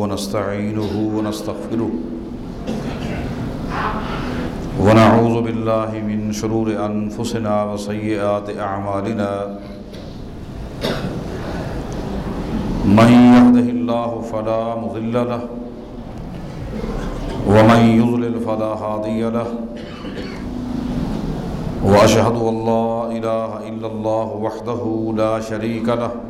ونستعينه ونستغفره. ونعوذ بالله من شرور أنفسنا وسيئات أعمالنا. من يهده الله فلا مضل له، ومن يضلل فلا هادي له. وأشهد أن لا إله إلا الله وحده لا شريك له.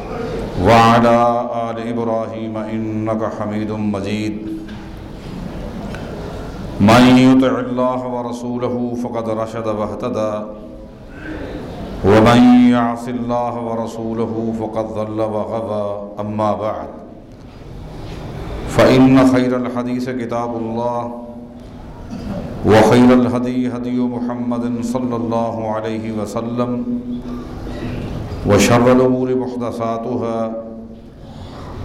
وعلى آل إبراهيم إنك حميد مجيد. من يطع الله ورسوله فقد رشد واهتدى. ومن يعص الله ورسوله فقد ضل وغوى أما بعد، فإن خير الحديث كتاب الله، وخير الهدي هدي محمد صلى الله عليه وسلم. وشر الأمور محدثاتها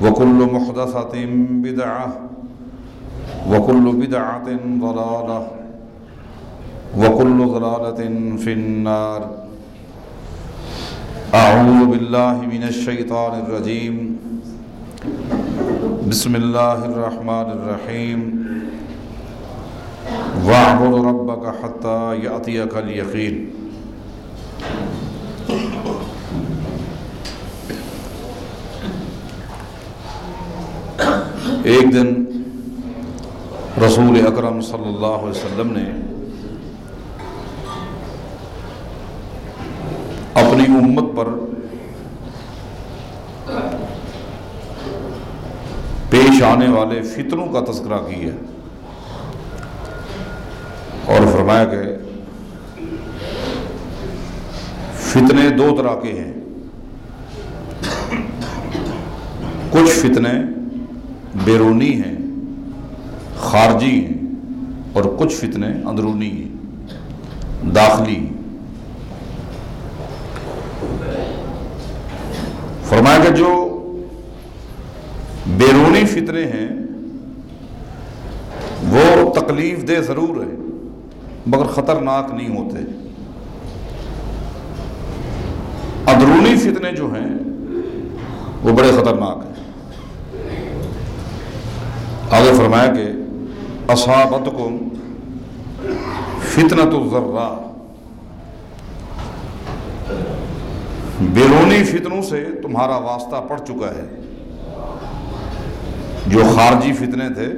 وكل محدثة بدعة وكل بدعة ضلالة وكل ضلالة في النار. أعوذ بالله من الشيطان الرجيم. بسم الله الرحمن الرحيم. واعبد ربك حتى يأتيك اليقين. ایک دن رسول اکرم صلی اللہ علیہ وسلم نے اپنی امت پر پیش آنے والے فتنوں کا تذکرہ کیا اور فرمایا کہ فتنے دو طرح کے ہیں۔ کچھ فتنے بیرونی ہیں، خارجی ہیں اور کچھ فتنے اندرونی ہیں، داخلی ہیں۔ فرمایا کہ جو بیرونی فتنے ہیں، وہ تکلیف دہ ضرور ہے مگر خطرناک نہیں ہوتے۔ اندرونی فتنے جو ہیں، وہ بڑے خطرناک ہیں۔ آگے فرمایا کہ اصابت کو فتنت الذرہ بیرونی فتنوں سے تمہارا واسطہ پڑ چکا ہے۔ جو خارجی فتنے تھے،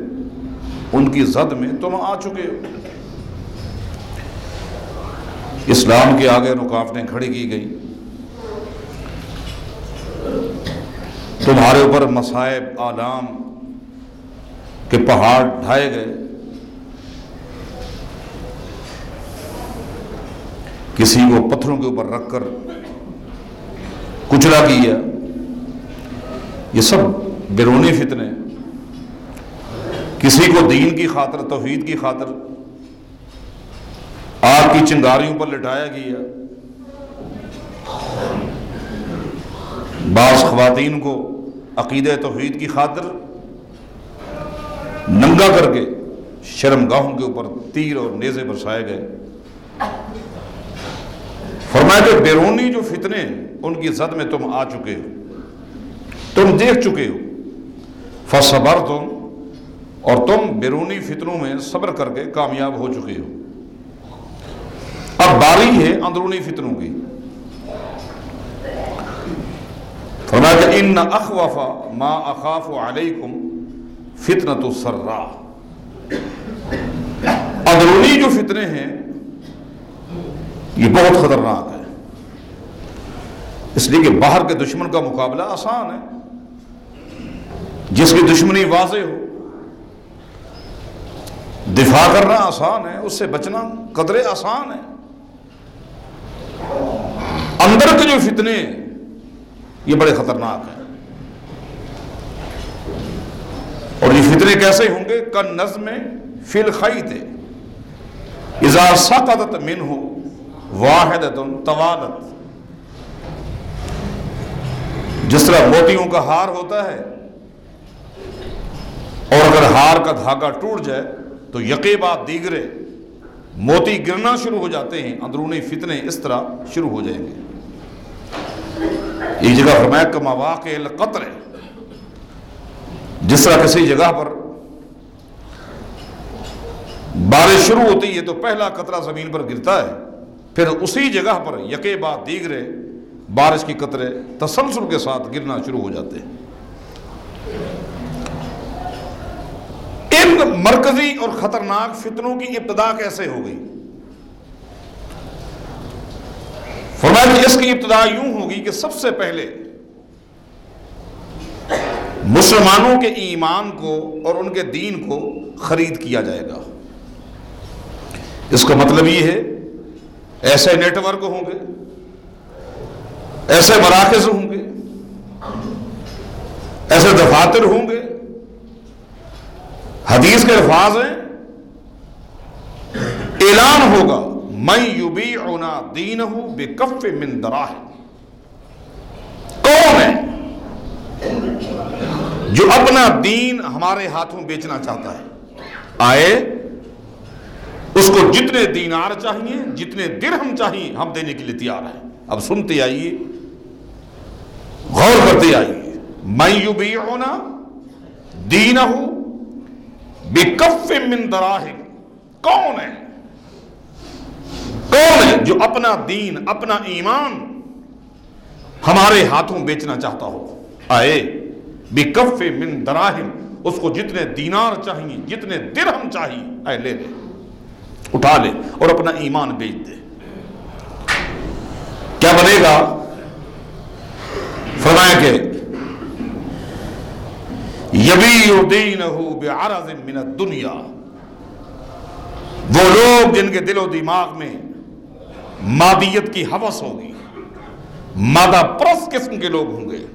ان کی زد میں تم آ چکے ہو۔ اسلام کے آگے رکاوٹیں کھڑی کی گئی تمہارے اوپر مصائب، آلام کے پہاڑ ڈھائے گئے۔ کسی کو پتھروں کے اوپر رکھ کر کچلا کیا۔ یہ سب بیرونی فتنے کسی کو دین کی خاطر، توحید کی خاطر آگ کی چنگاریوں پر لٹایا گیا۔ بعض خواتین کو عقید توحید کی خاطر ننگا کر کے شرم گاہوں کے اوپر تیر اور نیزے برسائے گئے۔ فرمایا کہ بیرونی جو فتنے ان کی زد میں تم آ چکے ہو، تم دیکھ چکے ہو۔ فصبر تم اور تم بیرونی فتنوں میں صبر کر کے کامیاب ہو چکے ہو۔ اب باری ہے اندرونی فتنوں کی۔ فرمایا کہ ان اخوف ما اخاف علیکم فتنۃ السرا اندرونی جو فتنے ہیں، یہ بہت خطرناک ہے اس لیے کہ باہر کے دشمن کا مقابلہ آسان ہے۔ جس کی دشمنی واضح ہو، دفاع کرنا آسان ہے، اس سے بچنا قدرے آسان ہے۔ اندر کے جو فتنے یہ بڑے خطرناک ہیں۔ یہ فتنے کیسے ہوں گے؟ کن نظم فل خیت اذا سقطت منہ واحدت طوالت۔ جس طرح موتیوں کا ہار ہوتا ہے، اور اگر ہار کا دھاگا ٹوٹ جائے، تو یقیبات دیگرے موتی گرنا شروع ہو جاتے ہیں، اندرونی فتنے اس طرح شروع ہو جائیں گے۔ ایک جگہ فرمایا کہ مواقع القطر۔ جس طرح کسی جگہ پر بارش شروع ہوتی ہے تو پہلا قطرہ زمین پر گرتا ہے، پھر اسی جگہ پر یقے بعد دیگرے بارش کی قطرے تسلسل کے ساتھ گرنا شروع ہو جاتے ہیں۔ ان مرکزی اور خطرناک فتنوں کی ابتدا کیسے ہو گئی؟ فرمایا کہ اس کی ابتدا یوں ہوگی کہ سب سے پہلے مسلمانوں کے ایمان کو اور ان کے دین کو خرید کیا جائے گا۔ اس کا مطلب یہ ہے، ایسے نیٹ ورک ہوں گے، ایسے مراکز ہوں گے، ایسے دفاتر ہوں گے۔ حدیث کے الفاظ ہیں، اعلان ہوگا میں یوبی اونا دین ہوں بے کف من دراہ کون ہے۔ جو اپنا دین ہمارے ہاتھوں بیچنا چاہتا ہے۔ آئے اس کو جتنے دینار چاہیے جتنے درہم چاہیے ہم دینے کے لیے تیار ہیں۔ اب سنتے آئیے غور کرتے آئیے۔ میں یوبی اونا دین ہوں بکف من دراہم کون ہے؟ کون ہے جو اپنا دین اپنا ایمان ہمارے ہاتھوں بیچنا چاہتا ہو؟ آئے بکف من دراہم، اس کو جتنے دینار چاہیے، جتنے درہم چاہیے آئے لے لے، اٹھا لے اور اپنا ایمان بیچ دے۔ کیا بنے گا؟ فرمایا کہ یبی دینہو بعرض من الدنیا۔ وہ لوگ جن کے دل و دماغ میں مادیت کی حوث ہوگی، مادہ پرس قسم کے لوگ ہوں گے۔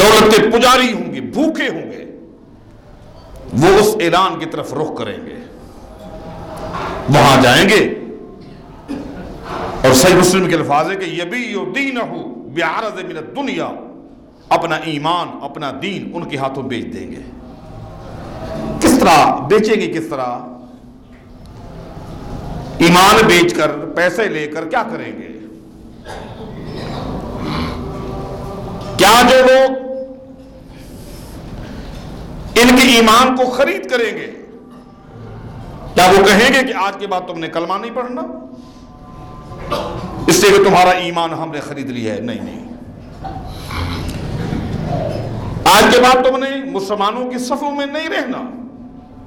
دولت کے پجاری ہوں گے بھوکے ہوں گے۔ وہ اس اعلان کی طرف رخ کریں گے۔ وہاں جائیں گے۔ اور صحیح مسلم کے الفاظ ہے کہ یبی دینہو بعرض من الدنیا، اپنا ایمان، اپنا دین ان کے ہاتھوں بیچ دیں گے۔ کس طرح بیچیں گے، کس طرح؟ ایمان بیچ کر، پیسے لے کر کیا کریں گے؟ کیا جو لوگ ان کے ایمان کو خرید کریں گے۔ کیا وہ کہیں گے کہ آج کے بعد تم نے کلمہ نہیں پڑھنا؟ اس سے کہ تمہارا ایمان ہم نے خرید لیا ہے۔ نہیں نہیں۔ آج کے بعد تم نے مسلمانوں کی صفوں میں نہیں رہنا۔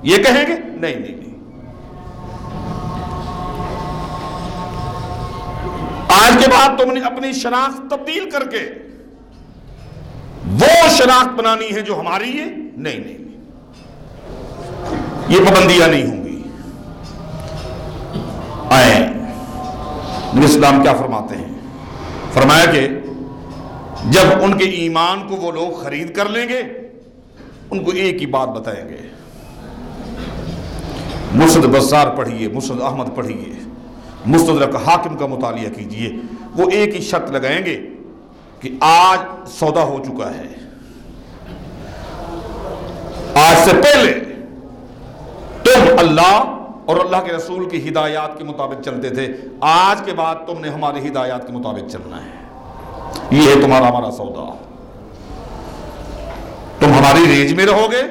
یہ کہیں گے؟ نہیں نہیں نہیں۔ آج کے بعد تم نے اپنی شناخت تبدیل کر کے وہ شناخت بنانی ہے جو ہماری ہے۔ نہیں نہیں یہ پابندیاں نہیں ہوں گی۔ آئے نبی اسلام کیا فرماتے ہیں؟ فرمایا کہ جب ان کے ایمان کو وہ لوگ خرید کر لیں گے، ان کو ایک ہی بات بتائیں گے۔ مرشد بزار پڑھیے مرشد احمد پڑھیے مستدرک حاکم کا مطالعہ کیجیے وہ ایک ہی شرط لگائیں گے کہ آج سودا ہو چکا ہے۔ آج سے پہلے تم اللہ اور اللہ کے رسول کی ہدایات کے مطابق چلتے تھے۔ آج کے بعد تم نے ہماری ہدایات کے مطابق چلنا ہے۔ یہ ہے تمہارا ہمارا سودا۔ تم ہماری رینج میں رہو گے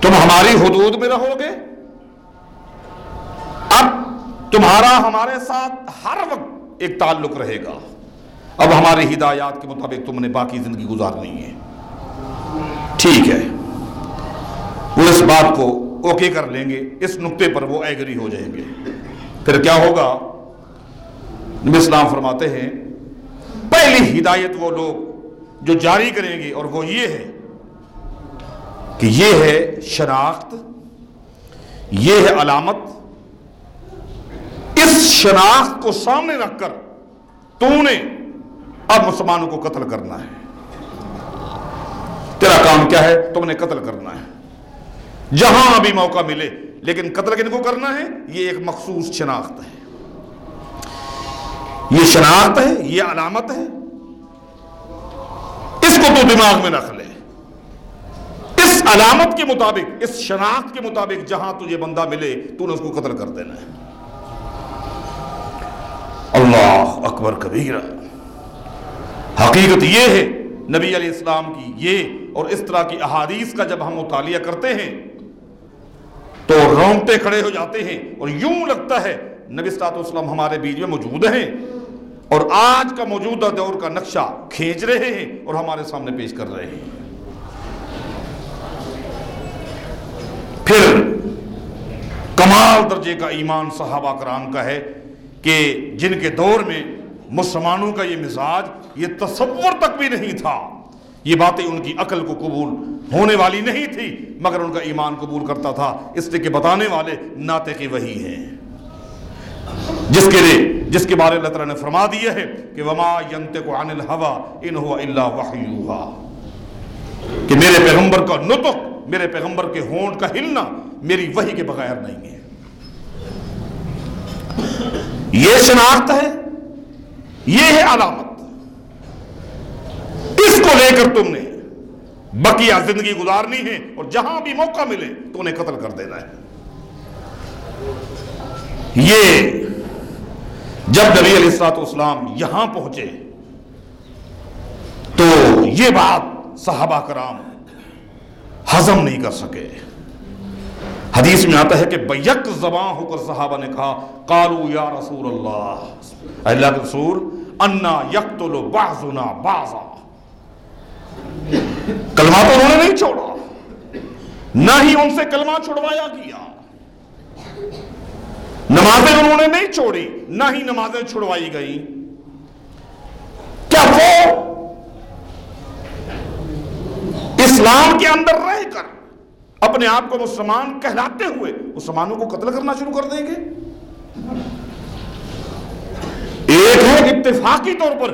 تم ہماری حدود میں رہو گے اب تمہارا ہمارے ساتھ ہر وقت ایک تعلق رہے گا۔ اب ہماری ہدایات کے مطابق تم نے باقی زندگی گزارنی ہے۔ ٹھیک ہے۔ وہ اس بات کو اوکے کر لیں گے، اس نقطے پر وہ ایگری ہو جائیں گے۔ پھر کیا ہوگا؟ نبی اسلام فرماتے ہیں، پہلی ہدایت وہ لوگ جو جاری کریں گے، اور وہ یہ ہے کہ یہ ہے شناخت، یہ ہے علامت۔ اس شناخت کو سامنے رکھ کر تو نے اب مسلمانوں کو قتل کرنا ہے۔ تیرا کام کیا ہے؟ تم نے قتل کرنا ہے۔ جہاں بھی موقع ملے، لیکن قتل کن کو کرنا ہے؟ یہ ایک مخصوص شناخت ہے۔ یہ شناخت ہے، یہ علامت ہے۔ اس کو تو دماغ میں رکھ لے۔ اس علامت کے مطابق، اس شناخت کے مطابق جہاں تجھے بندہ ملے، تو نے اس کو قتل کر دینا ہے۔ اللہ اکبر کبیرہ، حقیقت یہ ہے نبی علیہ السلام کی یہ اور اس طرح کی احادیث کا جب ہم مطالعہ کرتے ہیں، تو رونگتے کھڑے ہو جاتے ہیں اور یوں لگتا ہے، نبی صلاحت اسلام ہمارے بیچ میں موجود ہیں اور آج کا موجودہ دور کا نقشہ کھینچ رہے ہیں اور ہمارے سامنے پیش کر رہے ہیں۔ پھر کمال درجے کا ایمان صحابہ کرام کا ہے کہ جن کے دور میں مسلمانوں کا یہ مزاج یہ تصور تک بھی نہیں تھا۔ یہ باتیں ان کی عقل کو قبول ہونے والی نہیں تھی، مگر ان کا ایمان قبول کرتا تھا۔ اس لیے کہ بتانے والے ناطے کے وہی ہیں۔ جس کے لیے، جس کے بارے اللہ تعالیٰ نے فرما دیا ہے کہ وما ينتق عن الهوى ان هو الا وحی کہ میرے پیغمبر کا نطق، میرے پیغمبر کے ہونٹ کا ہلنا میری وحی کے بغیر نہیں ہے۔ یہ شناخت ہے یہ ہے علامت۔ اس کو لے کر تم نے بقیہ زندگی گزارنی ہے اور جہاں بھی موقع ملے تو انہیں قتل کر دینا ہے؟ یہ جب نبی علیہ السلاط اسلام یہاں پہنچے تو یہ بات صحابہ کرام ہضم نہیں کر سکے۔ حدیث میں آتا ہے کہ بیک زبان ہو کر صحابہ نے کہا قالو یا رسول اللہ۔ اللہ کے رسول انا یقتل بعضنا بعضا. کلمہ تو انہوں نے نہیں چھوڑا، نہ ہی ان سے کلمہ چھڑوایا گیا۔ نمازیں انہوں نے نہیں چھوڑی، نہ ہی نمازیں چھڑوائی گئی۔ کیا وہ اسلام کے اندر رہ کر اپنے آپ کو مسلمان کہلاتے ہوئے مسلمانوں کو قتل کرنا شروع کر دیں گے؟ ایک ہے اتفاقی طور پر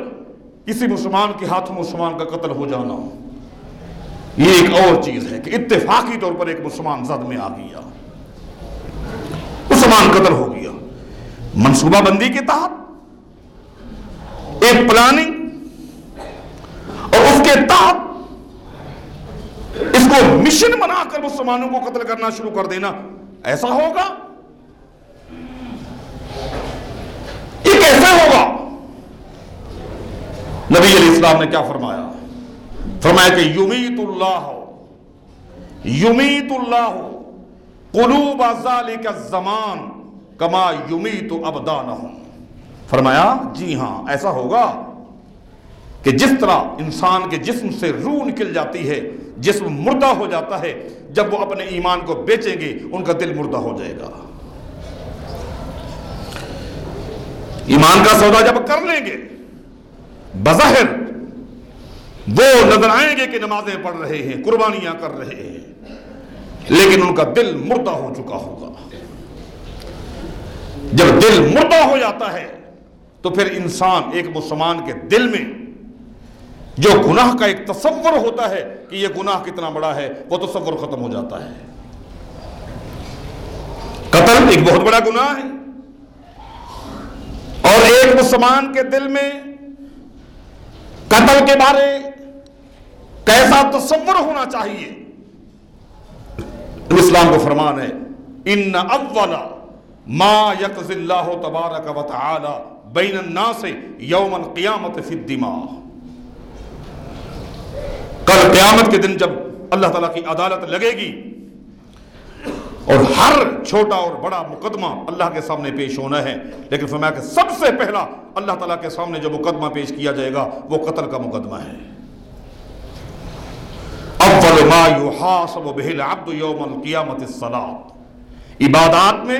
کسی مسلمان کے ہاتھوں مسلمان کا قتل ہو جانا یہ ایک اور چیز ہے کہ اتفاقی طور پر ایک مسلمان زد میں آ گیا، مسلمان قتل ہو گیا۔ منصوبہ بندی کے تحت، ایک پلاننگ اور اس کے تحت اس کو مشن بنا کر مسلمانوں کو قتل کرنا شروع کر دینا۔ ایسا ہوگا یہ کیسے ہوگا نبی نے کیا فرمایا؟ فرمایا کہ یمیت اللہ یمیت اللہ قلوب ذالک الزمان کما یمیت ابدانہم۔ فرمایا جی ہاں ایسا ہوگا کہ جس طرح انسان کے جسم سے روح نکل جاتی ہے، جسم مردہ ہو جاتا ہے، جب وہ اپنے ایمان کو بیچیں گے، ان کا دل مردہ ہو جائے گا۔ ایمان کا سودا جب کر لیں گے بظاہر وہ نظر آئیں گے کہ نمازیں پڑھ رہے ہیں، قربانیاں کر رہے ہیں، لیکن ان کا دل مردہ ہو چکا ہوگا۔ جب دل مردہ ہو جاتا ہے، تو پھر انسان ایک مسلمان کے دل میں جو گناہ کا ایک تصور ہوتا ہے کہ یہ گناہ کتنا بڑا ہے، وہ تصور ختم ہو جاتا ہے۔ قتل ایک بہت بڑا گناہ ہے۔ اور ایک مسلمان کے دل میں قتل کے بارے کیسا تصور ہونا چاہیے؟ اسلام کو فرمان ہے، ان اول ما یقض اللہ تبارک و تعالی بین الناس یوم القیامت فی الدماغ. کل قیامت کے دن جب اللہ تعالیٰ کی عدالت لگے گی اور ہر چھوٹا اور بڑا مقدمہ اللہ کے سامنے پیش ہونا ہے۔ لیکن فرمایا کہ سب سے پہلا اللہ تعالیٰ کے سامنے جو مقدمہ پیش کیا جائے گا وہ قتل کا مقدمہ ہے۔ اول ما یحاسب به العبد یوم القیامت الصلاۃ عبادات میں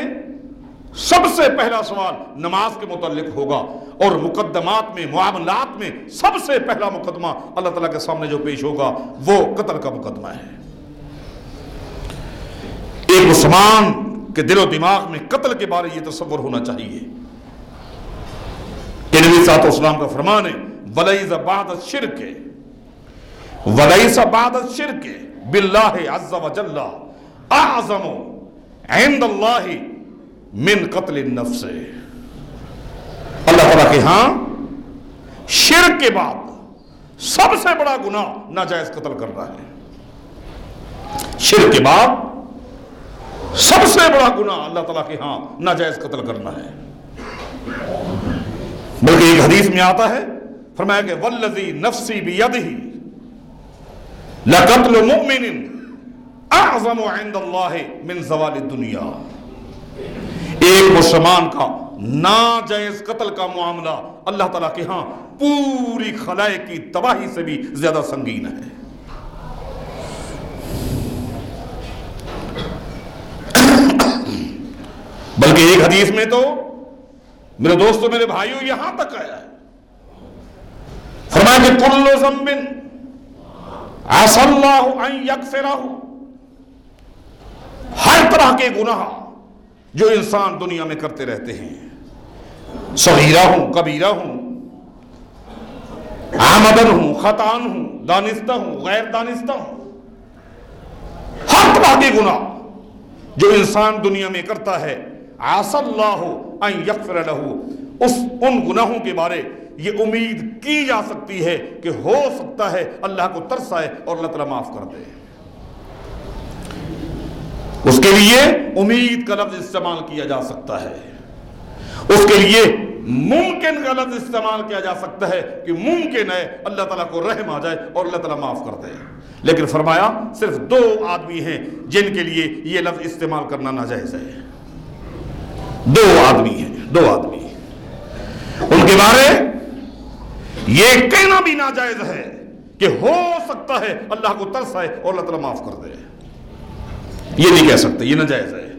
سب سے پہلا سوال نماز کے متعلق ہوگا اور مقدمات میں، معاملات میں سب سے پہلا مقدمہ اللہ تعالیٰ کے سامنے جو پیش ہوگا وہ قتل کا مقدمہ ہے۔ مسلمان کے دل و دماغ میں قتل کے بارے یہ تصور ہونا چاہیے۔ کہ نبی صاحب اسلام کا فرمان ہے ولیز بعد شرک ہے ولیس بعد الشرک باللہ عز و جل اعظم عند اللہ من قتل النفس۔ اللہ تعالیٰ کے ہاں شرک کے بعد سب سے بڑا گناہ ناجائز قتل کرنا ہے۔ شرک کے بعد سب سے بڑا گناہ اللہ تعالیٰ کے ہاں ناجائز قتل کرنا ہے۔ بلکہ ایک حدیث میں آتا ہے، فرمایا کہ والذی نفسی بیدہ لقتل مؤمن اعظم عند اللہ من زوال الدنیا ایک مسلمان کا ناجائز قتل کا معاملہ اللہ تعالیٰ کے ہاں پوری خلائق کی تباہی سے بھی زیادہ سنگین ہے۔ بلکہ ایک حدیث میں تو میرے دوستوں میرے بھائیوں یہاں تک آیا ہے۔ فرمایا کہ کل زمبن عصى اللہ ان یکفرہ ہر طرح کے گناہ جو انسان دنیا میں کرتے رہتے ہیں۔ صغیرہ ہوں، کبیرہ ہوں، آمدن ہوں، خطان ہوں، دانستہ ہوں، غیر دانستہ ہوں۔ ہر طرح کے گناہ جو انسان دنیا میں کرتا ہے۔ عصى اللہ ان یغفر له. اس ان گناہوں کے بارے یہ امید کی جا سکتی ہے کہ ہو سکتا ہے اللہ کو ترس آئے اور اللہ تعالیٰ معاف کر دے. اس کے لیے امید کا لفظ استعمال کیا جا سکتا ہے. اس کے لیے ممکن کا لفظ استعمال کیا جا سکتا ہے کہ ممکن ہے اللہ تعالیٰ کو رحم آ جائے اور اللہ تعالیٰ معاف کر دے. لیکن فرمایا صرف دو آدمی ہیں جن کے لیے یہ لفظ استعمال کرنا ناجائز ہے. دو آدمی ہیں، دو آدمی ان کے بارے یہ کہنا بھی ناجائز ہے کہ ہو سکتا ہے اللہ کو ترس آئے اور اللہ تعالیٰ معاف کر دے۔ یہ نہیں کہہ سکتے، یہ ناجائز ہے۔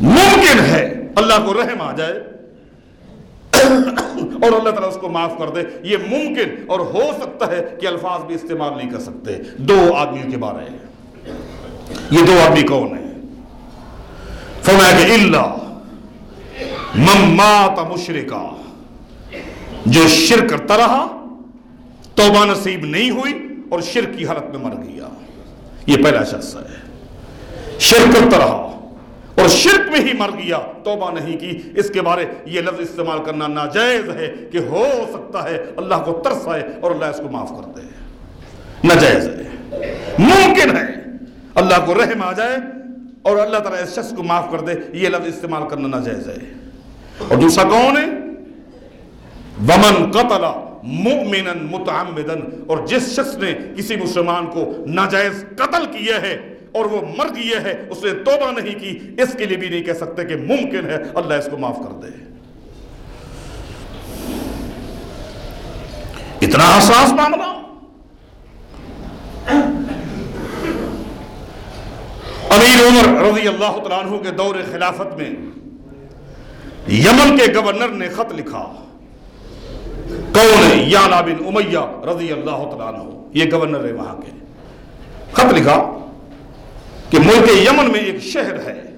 ممکن ہے اللہ کو رحم آ جائے اور اللہ تعالیٰ اس کو معاف کر دے۔ یہ ممکن اور ہو سکتا ہے کہ الفاظ بھی استعمال نہیں کر سکتے۔ دو آدمیوں کے بارے۔ یہ دو آدمی کون ہیں؟ فرمایا کہ اللہ ممات مشرکا، جو شرک کرتا رہا، توبہ نصیب نہیں ہوئی اور شرک کی حالت میں مر گیا۔ یہ پہلا شخص ہے۔ شرک کرتا رہا اور شرک میں ہی مر گیا، توبہ نہیں کی۔ اس کے بارے یہ لفظ استعمال کرنا ناجائز ہے کہ ہو سکتا ہے اللہ کو ترس آئے اور اللہ اس کو معاف کر دے۔ ناجائز ہے۔ ممکن ہے اللہ کو رحم آ جائے اور اللہ تعالیٰ اس شخص کو معاف کر دے، یہ لفظ استعمال کرنا ناجائز ہے۔ اور دوسرا کون ہے؟ ومن قتل مؤمنا متعمدا۔ اور جس شخص نے کسی مسلمان کو ناجائز قتل کیا ہے اور وہ مر گیا ہے، اس نے توبہ نہیں کی، اس کے لیے بھی نہیں کہہ سکتے کہ ممکن ہے اللہ اس کو معاف کر دے۔ اتنا حساس معاملہ۔ امیر عمر رضی اللہ تعالیٰ عنہ کے دور خلافت میں یمن کے گورنر نے خط لکھا۔ کون ہے؟ یالا بن امیہ رضی اللہ تعالیٰ عنہ۔ یہ گورنر ہے وہاں کے۔ خط لکھا کہ ملک یمن میں ایک شہر ہے،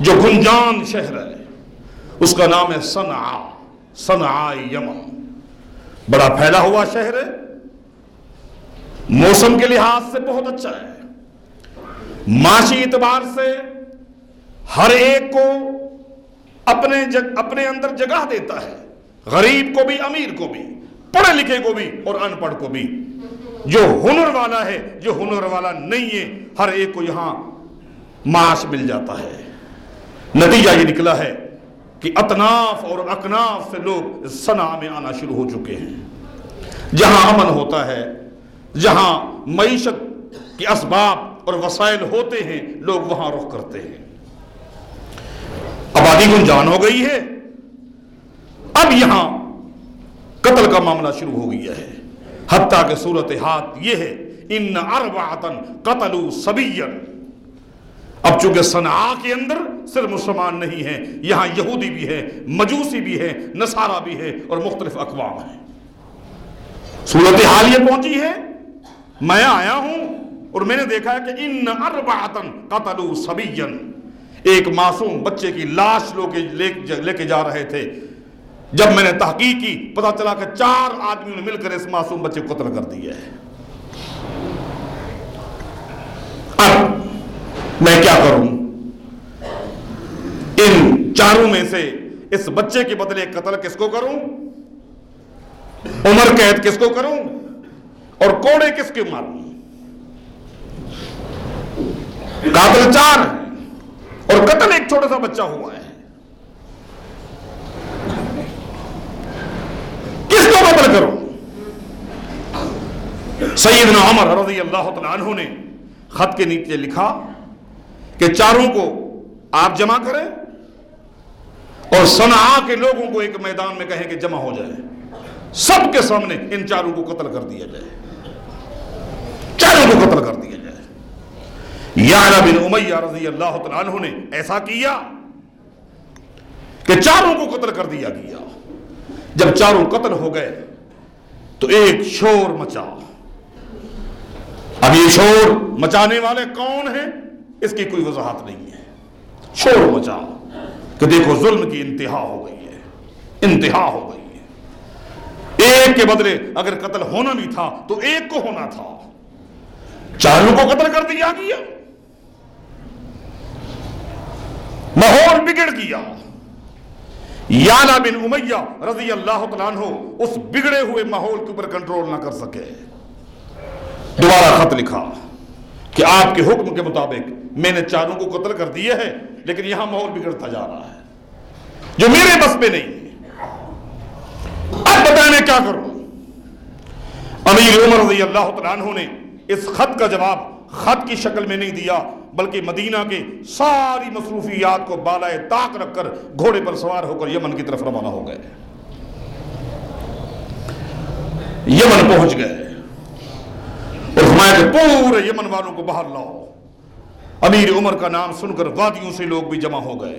جو گنجان شہر ہے۔ اس کا نام ہے صنعا صنعا یمن۔ بڑا پھیلا ہوا شہر ہے۔ موسم کے لحاظ سے بہت اچھا ہے۔ معاشی اعتبار سے ہر ایک کو اپنے جگ اپنے اندر جگہ دیتا ہے۔ غریب کو بھی، امیر کو بھی، پڑھے لکھے کو بھی اور ان پڑھ کو بھی۔ جو ہنر والا ہے، جو ہنر والا نہیں ہے، ہر ایک کو یہاں معاش مل جاتا ہے۔ نتیجہ یہ نکلا ہے کہ اطناف اور اکناف سے لوگ صنع میں آنا شروع ہو چکے ہیں۔ جہاں امن ہوتا ہے، جہاں معیشت کے اسباب اور وسائل ہوتے ہیں، لوگ وہاں رخ کرتے ہیں۔ آبادی گنجان ہو گئی ہے۔ اب یہاں قتل کا معاملہ شروع ہو گیا ہے۔ حتیٰ کہ صورت حال یہ ہے، ان اربعتن قتلوا سبیًا۔ اب چونکہ صنعا کے اندر صرف مسلمان نہیں ہیں، یہاں یہودی بھی ہے مجوسی بھی ہے نصارہ بھی ہے اور مختلف اقوام ہیں۔ صورت حال یہ پہنچی ہے، میں آیا ہوں اور میں نے دیکھا ہے کہ ان اربعتن قتلوا سبیًا ایک معصوم بچے کی لاش لو کے لے کے جا رہے تھے۔ جب میں نے تحقیق کی پتا چلا کہ چار آدمیوں نے مل کر اس معصوم بچے کو قتل کر دیا ہے۔ اب میں کیا کروں؟ ان چاروں میں سے اس بچے کے بدلے قتل کس کو کروں؟ عمر قید کس کو کروں؟ اور کوڑے کس کے ماروں؟ قاتل چار اور قتل ایک چھوٹا سا بچہ ہوا ہے۔ کس کو قتل کروں سیدنا عمر رضی اللہ تعالیٰ عنہ نے خط کے نیچے لکھا کہ چاروں کو آپ جمع کریں اور صنع کے لوگوں کو ایک میدان میں کہیں کہ جمع ہو جائے۔ سب کے سامنے ان چاروں کو قتل کر دیا جائے۔ چاروں کو قتل کر دیا جائے۔ یعلا بن امیہ رضی اللہ تعالیٰ عنہ نے ایسا کیا کہ چاروں کو قتل کر دیا گیا۔ جب چاروں قتل ہو گئے تو ایک شور مچا۔ اب یہ شور مچانے والے کون ہیں؟ اس کی کوئی وضاحت نہیں ہے۔ شور مچا کہ دیکھو ظلم کی انتہا ہو گئی ہے۔ انتہا ہو گئی ہے۔ ایک کے بدلے اگر قتل ہونا بھی تھا تو ایک کو ہونا تھا۔ چاروں کو قتل کر دیا گیا۔ ماحول بگڑ گیا۔ یالا بن امیہ رضی اللہ تعالیٰ عنہ اس بگڑے ہوئے ماحول کے اوپر کنٹرول نہ کر سکے۔ دوبارہ خط لکھا کہ آپ کے حکم کے مطابق میں نے چاروں کو قتل کر دیا ہے، لیکن یہاں ماحول بگڑتا جا رہا ہے۔ جو میرے بس پہ نہیں اب بتائیں میں کیا کروں؟ امیر عمر رضی اللہ تعالیٰ عنہ نے اس خط کا جواب خط کی شکل میں نہیں دیا۔ بلکہ مدینہ کے ساری مصروفیات کو بالائے طاق رکھ کر گھوڑے پر سوار ہو کر یمن کی طرف روانہ ہو گئے۔ یمن پہنچ گئے۔ اور فرمایا کہ پورے یمن والوں کو باہر لاؤ۔ امیر عمر کا نام سن کر وادیوں سے لوگ بھی جمع ہو گئے۔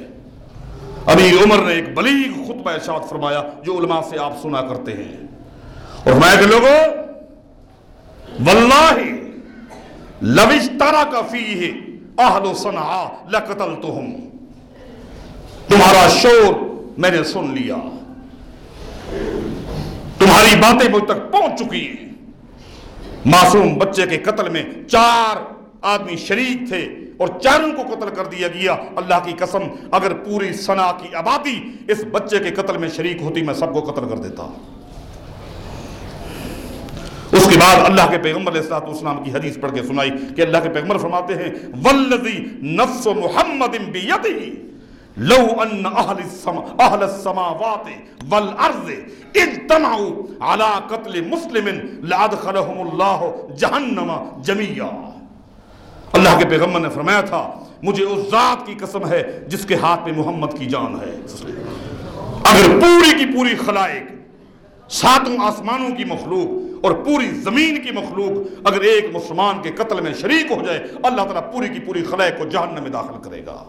امیر عمر نے ایک بلیغ خطبہ ارشاد فرمایا جو علماء سے آپ سنا کرتے ہیں۔ اور فرمایا کہ لوگوں، واللہ لوش تارا کا فی اہل و صنعا لقتلتہم۔ تمہارا شور میں نے سن لیا۔ تمہاری باتیں مجھ تک پہنچ چکی ہیں۔ معصوم بچے کے قتل میں چار آدمی شریک تھے اور چاروں کو قتل کر دیا گیا۔ اللہ کی قسم، اگر پوری سنا کی آبادی اس بچے کے قتل میں شریک ہوتی، میں سب کو قتل کر دیتا۔ اس کے بعد اللہ کے پیغمبر علیہ الصلوۃ والسلام کی حدیث پڑھ کے سنائی کہ اللہ کے پیغمبر فرماتے ہیں، والذی نفس محمد بیدہ، لو ان اہل السما، اہل السماوات والارض اجتمعوا على قتل مسلم لادخلهم اللہ جہنم جميعا اللہ کے پیغمبر نے فرمایا تھا، مجھے اس ذات کی قسم ہے جس کے ہاتھ میں محمد کی جان ہے۔ اگر پوری کی پوری خلائق، ساتوں آسمانوں کی مخلوق اور پوری زمین کی مخلوق اگر ایک مسلمان کے قتل میں شریک ہو جائے، اللہ تعالیٰ پوری کی پوری خلائق کو جہنم میں داخل کرے گا۔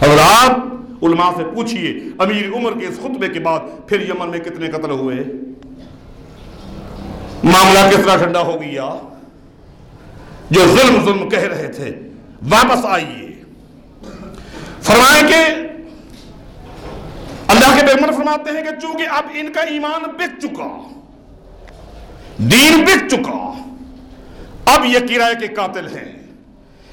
اور آپ علماء سے پوچھئے، امیر عمر کے اس خطبے کے بعد پھر یمن میں کتنے قتل ہوئے؟ معاملہ کس طرح ٹھنڈا ہو گیا؟ جو ظلم ظلم کہہ رہے تھے، واپس آئیے۔ فرمائیں کہ اللہ کے پیغمبر فرماتے ہیں کہ چونکہ اب ان کا ایمان بک چکا دین بک چکا۔ اب یہ کرائے کے قاتل ہیں۔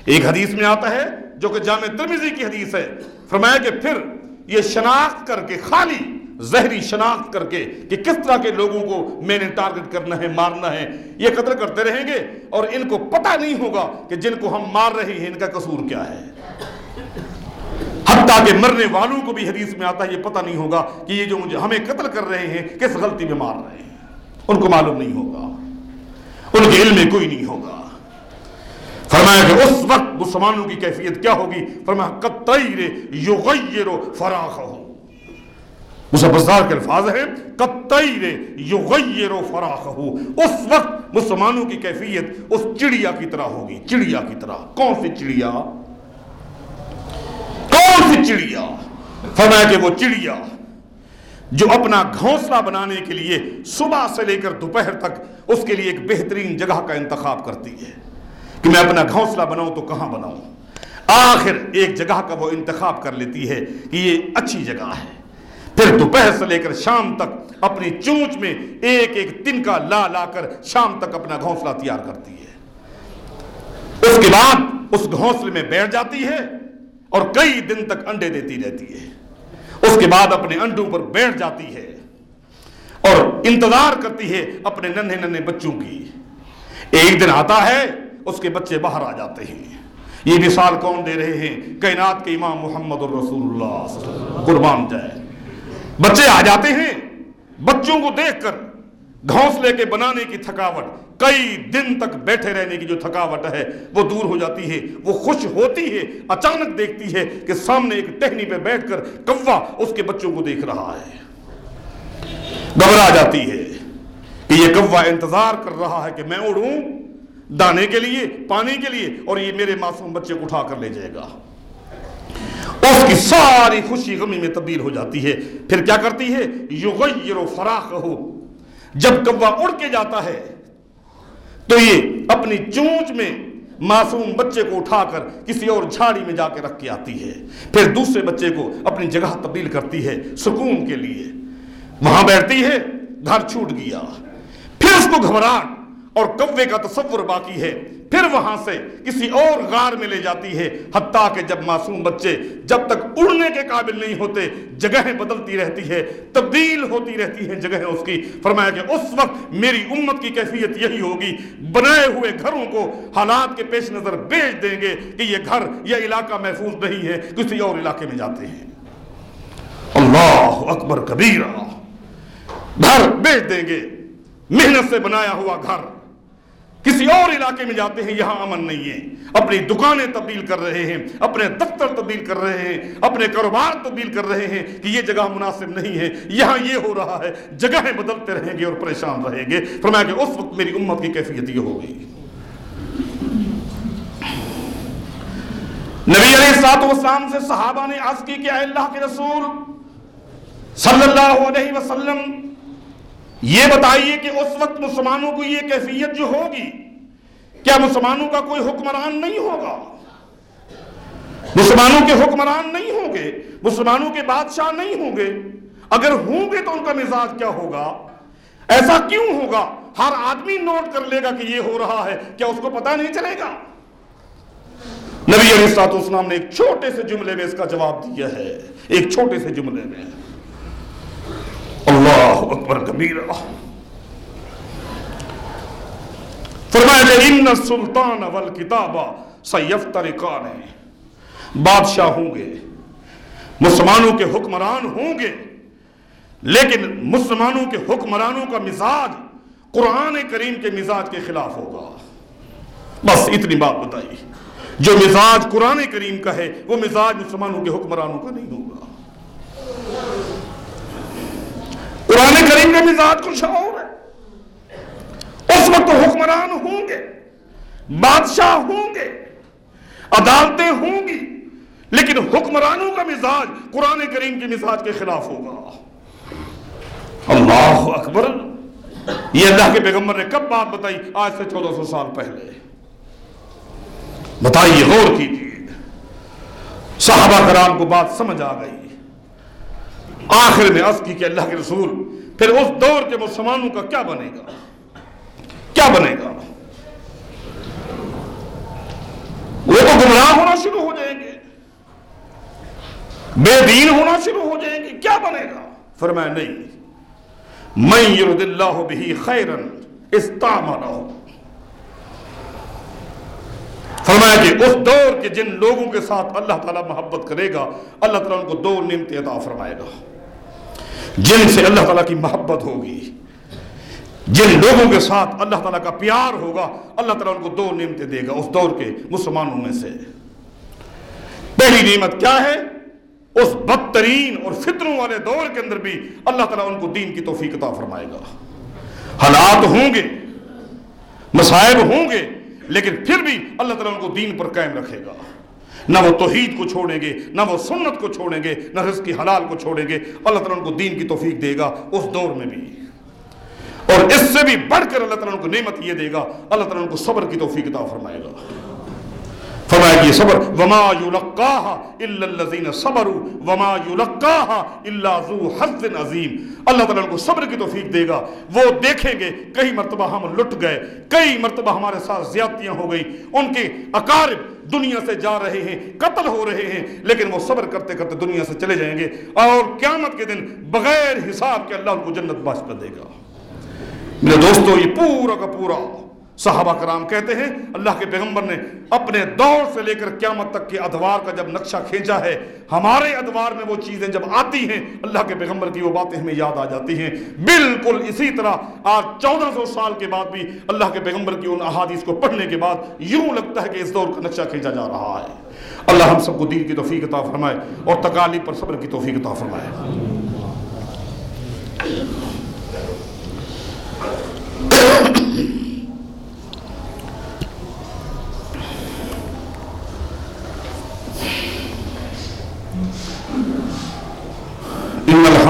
ایک حدیث میں آتا ہے جو کہ جامع ترمیزی کی حدیث ہے۔ فرمایا کہ پھر یہ شناخت کر کے، خالی زہری شناخت کر کے کہ کس طرح کے لوگوں کو میں نے ٹارگٹ کرنا ہے، مارنا ہے، یہ قتل کرتے رہیں گے اور ان کو پتہ نہیں ہوگا کہ جن کو ہم مار رہے ہیں، ان کا قصور کیا ہے۔ حتیٰ کہ مرنے والوں کو بھی حدیث میں آتا ہے، یہ پتہ نہیں ہوگا کہ یہ جو مجھے، ہمیں قتل کر رہے ہیں، کس غلطی میں مار رہے ہیں۔ ان کو معلوم نہیں ہوگا۔ ان کے علم میں کوئی نہیں ہوگا۔ فرمایا کہ اس وقت مسلمانوں کی کیفیت کیا ہوگی؟ فرمایا قطعیر یغیر فراخ فراخہ مسفزار کے الفاظ ہیں قطعیر یغیر فراخہ اس وقت مسلمانوں کی کیفیت اس چڑیا کی طرح ہوگی۔ چڑیا کی طرح۔ کون سی چڑیا؟ کون سی چڑیا؟ فرمایا کہ وہ چڑیا جو اپنا گھونسلہ بنانے کے لیے صبح سے لے کر دوپہر تک اس کے لیے ایک بہترین جگہ کا انتخاب کرتی ہے کہ میں اپنا گھونسلہ بناؤں تو کہاں بناؤں؟ آخر ایک جگہ کا وہ انتخاب کر لیتی ہے کہ یہ اچھی جگہ ہے۔ پھر دوپہر سے لے کر شام تک اپنی چونچ میں ایک ایک تن کا لا لا کر شام تک اپنا گھونسلہ تیار کرتی ہے۔ اس کے بعد اس گھونسلے میں بیٹھ جاتی ہے اور کئی دن تک انڈے دیتی رہتی ہے۔ اس کے بعد اپنے انڈوں پر بیٹھ جاتی ہے اور انتظار کرتی ہے اپنے ننھے ننھے بچوں کی۔ ایک دن آتا ہے، اس کے بچے باہر آ جاتے ہیں۔ یہ مثال کون دے رہے ہیں؟ کائنات کے امام محمد الرسول اللہ قربان جائے۔ بچے آ جاتے ہیں۔ بچوں کو دیکھ کر گھونسلے کے بنانے کی تھکاوٹ کئی دن تک بیٹھے رہنے کی جو تھکاوٹ ہے، وہ دور ہو جاتی ہے، وہ خوش ہوتی ہے، اچانک دیکھتی ہے کہ سامنے ایک ٹہنی پہ بیٹھ کر کوا اس کے بچوں کو دیکھ رہا ہے۔ گھبرا جاتی ہے کہ یہ کوا انتظار کر رہا ہے کہ میں اڑوں، دانے کے لیے، پانی کے لیے، اور یہ میرے معصوم بچے کو اٹھا کر لے جائے گا۔ اس کی ساری خوشی غمی میں تبدیل ہو جاتی ہے۔ پھر کیا کرتی ہے؟ یغیر و فراخ ہو جب کوا اڑ کے جاتا ہے تو یہ اپنی چونچ میں معصوم بچے کو اٹھا کر کسی اور جھاڑی میں جا کے رکھ کے آتی ہے۔ پھر دوسرے بچے کو اپنی جگہ تبدیل کرتی ہے سکون کے لیے۔ وہاں بیٹھتی ہے، گھر چھوٹ گیا۔ پھر اس کو گھبراہٹ اور کوے کا تصور باقی ہے۔ پھر وہاں سے کسی اور غار میں لے جاتی ہے، حتیٰ کہ جب معصوم بچے جب تک اڑنے کے قابل نہیں ہوتے، جگہیں بدلتی رہتی ہے، تبدیل ہوتی رہتی ہیں جگہیں اس کی۔ فرمایا کہ اس وقت میری امت کی کیفیت یہی ہوگی۔ بنائے ہوئے گھروں کو حالات کے پیش نظر بیچ دیں گے کہ یہ گھر یہ علاقہ محفوظ نہیں ہے، کسی اور علاقے میں جاتے ہیں۔ اللہ اکبر کبیرہ۔ گھر بیچ دیں گے۔ محنت سے بنایا ہوا گھر۔ کسی اور علاقے میں جاتے ہیں، یہاں امن نہیں ہے۔ اپنی دکانیں تبدیل کر رہے ہیں، اپنے دفتر تبدیل کر رہے ہیں، اپنے کاروبار تبدیل کر رہے ہیں کہ یہ جگہ مناسب نہیں ہے۔ یہاں یہ ہو رہا ہے، جگہیں بدلتے رہیں گے اور پریشان رہیں گے۔ فرمایا کہ اس وقت میری امت کی کیفیت یہ ہو گئی۔ نبی علیہ سات وسلام سے صحابہ نے عرض کی کہ اے اللہ کے رسول صلی اللہ علیہ وسلم یہ بتائیے کہ اس وقت مسلمانوں کو یہ کیفیت جو ہوگی، کیا مسلمانوں کا کوئی حکمران نہیں ہوگا؟ مسلمانوں کے حکمران نہیں ہوں گے، مسلمانوں کے بادشاہ نہیں ہوں گے۔ اگر ہوں گے تو ان کا مزاج کیا ہوگا؟ ایسا کیوں ہوگا؟ ہر آدمی نوٹ کر لے گا کہ یہ ہو رہا ہے، کیا اس کو پتا نہیں چلے گا؟ نبی علیہ السلام نے ایک چھوٹے سے جملے میں اس کا جواب دیا ہے، ایک چھوٹے سے جملے میں۔ اکبر کبیرہ فرمایا کہ ان السلطان والکتاب سیفترقان بادشاہ ہوں گے، مسلمانوں کے حکمران ہوں گے، لیکن مسلمانوں کے حکمرانوں کا مزاج قرآن کریم کے مزاج کے خلاف ہوگا۔ بس اتنی بات بتائی۔ جو مزاج قرآن کریم کا ہے، وہ مزاج مسلمانوں کے حکمرانوں کا نہیں ہوگا۔ قرآن کریم کا مزاج کچھ اور ہے۔ اس وقت حکمران ہوں گے، بادشاہ ہوں گے، عدالتیں ہوں گی، لیکن حکمرانوں کا مزاج قرآن کریم کے مزاج کے خلاف ہوگا۔ اللہ اکبر، یہ اللہ کے پیغمبر نے کب بات بتائی؟ آج سے چودہ سو سال پہلے۔ بتائیے، غور کیجیے۔ صحابہ کرام کو بات سمجھ آ گئی۔ آخر میں عرض کی کہ اللہ کے رسول پھر اس دور کے مسلمانوں کا کیا بنے گا؟ کیا بنے گا؟ وہ تو گمراہ ہونا شروع ہو جائیں گے۔ بے دین ہونا شروع ہو جائیں گے۔ کیا بنے گا؟ فرمایا نہیں۔ میں یرد اللہ بھی خیرن استعمالہ فرمایا کہ اس دور کے جن لوگوں کے ساتھ اللہ تعالیٰ محبت کرے گا، اللہ تعالیٰ ان کو دو نعمتیں عطا فرمائے گا۔ جن سے اللہ تعالیٰ کی محبت ہوگی، جن لوگوں کے ساتھ اللہ تعالیٰ کا پیار ہوگا، اللہ تعالیٰ ان کو دو نعمتیں دے گا، اس دور کے مسلمانوں میں سے۔ پہلی نعمت کیا ہے؟ اس بدترین اور فطروں والے دور کے اندر بھی اللہ تعالیٰ ان کو دین کی توفیق عطا فرمائے گا۔ حالات ہوں گے مسائب ہوں گے، لیکن پھر بھی اللہ تعالیٰ ان کو دین پر قائم رکھے گا۔ نہ وہ توحید کو چھوڑیں گے، نہ وہ سنت کو چھوڑیں گے، نہ رزق کی حلال کو چھوڑیں گے۔ اللہ تعالیٰ ان کو دین کی توفیق دے گا اس دور میں بھی۔ اور اس سے بھی بڑھ کر اللہ تعالیٰ ان کو نعمت یہ دے گا، اللہ تعالیٰ ان کو صبر کی توفیق عطا فرمائے گا۔ یہ صبر، وما یلقاہا الا الذین صبروا، وما یلقاہا الا ذو حظ عظیم اللہ تعالیٰ ان کو صبر کی توفیق دے گا۔ وہ دیکھیں گے، کئی مرتبہ ہم لٹ گئے، کئی مرتبہ ہمارے ساتھ زیادتیاں ہو گئی ان کے اقارب دنیا سے جا رہے ہیں، قتل ہو رہے ہیں، لیکن وہ صبر کرتے کرتے دنیا سے چلے جائیں گے۔ اور قیامت کے دن بغیر حساب کے اللہ ان کو جنت باش کر دے گا۔ میرے دوستو، یہ پورا کا پورا صحابہ کرام کہتے ہیں، اللہ کے پیغمبر نے اپنے دور سے لے کر قیامت تک کے ادوار کا جب نقشہ کھینچا ہے، ہمارے ادوار میں وہ چیزیں جب آتی ہیں، اللہ کے پیغمبر کی وہ باتیں ہمیں یاد آ جاتی ہیں۔ بالکل اسی طرح آج چودہ سو سال کے بعد بھی اللہ کے پیغمبر کی ان احادیث کو پڑھنے کے بعد یوں لگتا ہے کہ اس دور کا نقشہ کھینچا جا رہا ہے۔ اللہ ہم سب کو دین کی توفیق عطا فرمائے اور تکالیف پر صبر کی توفیق عطا فرمائے۔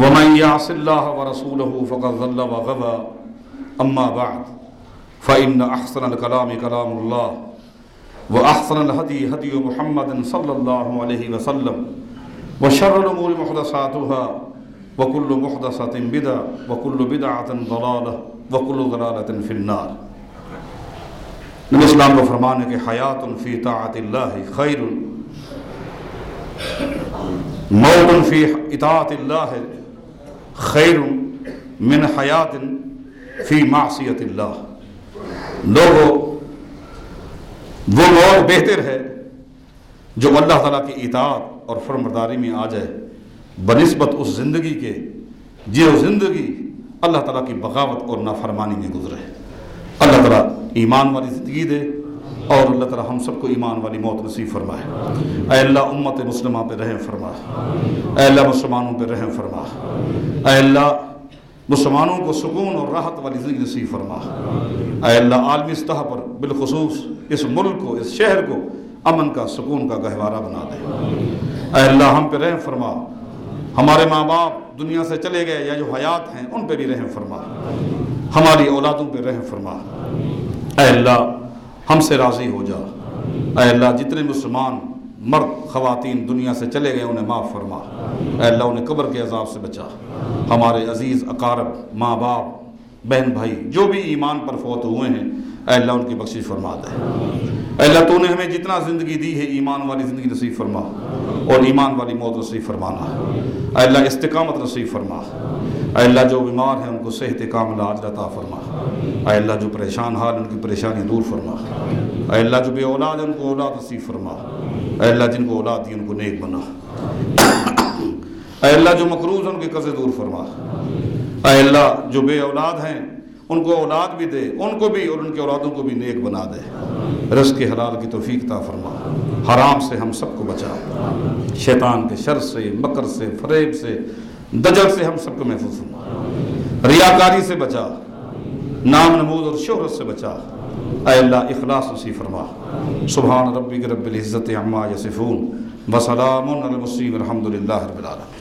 ومن يعص الله ورسوله فقد ضل وغوى أما بعد فإن أحسن الكلام كلام الله وأحسن الهدي هدي محمد صلى الله عليه وسلم وشر الأمور محدثاتها وكل محدثة بدعة وكل بدعة ضلالة وكل ضلالة في النار. نبی اسلام کو فرمانے کہ حیات فی طاعت اللہ خیر موت فی اطاعت اللہ خیر من حیات فی معصیت اللہ۔ لوگو وہ موت بہتر ہے جو اللہ تعالیٰ کی اطاعت اور فرمرداری میں آ جائے، بنسبت اس زندگی کے جو زندگی اللہ تعالیٰ کی بغاوت اور نافرمانی میں گزرے۔ اللہ تعالیٰ ایمان والی زندگی دے اور اللہ تعالیٰ ہم سب کو ایمان والی موت نصیب فرمائے۔ اے اللہ امت مسلمہ پہ رحم فرما۔ اے اللہ مسلمانوں پہ رحم فرما۔ اے اللہ مسلمانوں کو سکون اور راحت والی زندگی نصیب فرما۔ اے اللہ عالمی سطح پر بالخصوص اس ملک کو، اس شہر کو امن کا، سکون کا گہوارہ بنا دے۔ اے اللہ ہم پہ رحم فرما۔ ہمارے ماں باپ دنیا سے چلے گئے یا جو حیات ہیں، ان پہ بھی رحم فرما۔ ہماری اولادوں پہ رحم فرما۔ اے اللہ ہم سے راضی ہو جا۔ اے اللہ، جتنے مسلمان، مرد، خواتین دنیا سے چلے گئے، انہیں معاف فرما۔ اے اللہ، انہیں قبر کے عذاب سے بچا۔ ہمارے عزیز، اقارب، ماں باپ، بہن بھائی، جو بھی ایمان پر فوت ہوئے ہیں اے اللہ ان کی بخشش فرما دے۔ اے اللہ تو نے ہمیں جتنا زندگی دی ہے، ایمان والی زندگی نصیب فرما۔ اور ایمان والی موت نصیب فرمانا۔ اے اللہ استقامت نصیب فرما۔ اے اللہ جو بیمار ہیں، ان کو صحت کامل عاجل عطا فرما۔ اے اللہ جو پریشان حال ان کی پریشانی دور فرما۔ اے اللہ جو بے اولاد ان کو اولاد نصیب فرما۔ اے اللہ جن کو اولاد دی، ان کو نیک بنا۔ اے اللہ جو مقروض ان کے قرضے دور فرما۔ اے اللہ جو بے اولاد ہیں ان کو اولاد بھی دے، ان کو بھی اور ان کے اولادوں کو بھی نیک بنا دے۔ رزق حلال کی توفیق عطا فرما۔ حرام سے ہم سب کو بچا۔ شیطان کے شر سے، مکر سے، فریب سے، دجل سے ہم سب کو محفوظ فرما۔ ریاکاری سے بچا۔ نام نمود اور شہرت سے بچا۔ اے اللہ، اخلاص نصیب فرما۔ سبحان ربی رب العزت عما یصفون وسلام علی الحمد للہ رب العالمین۔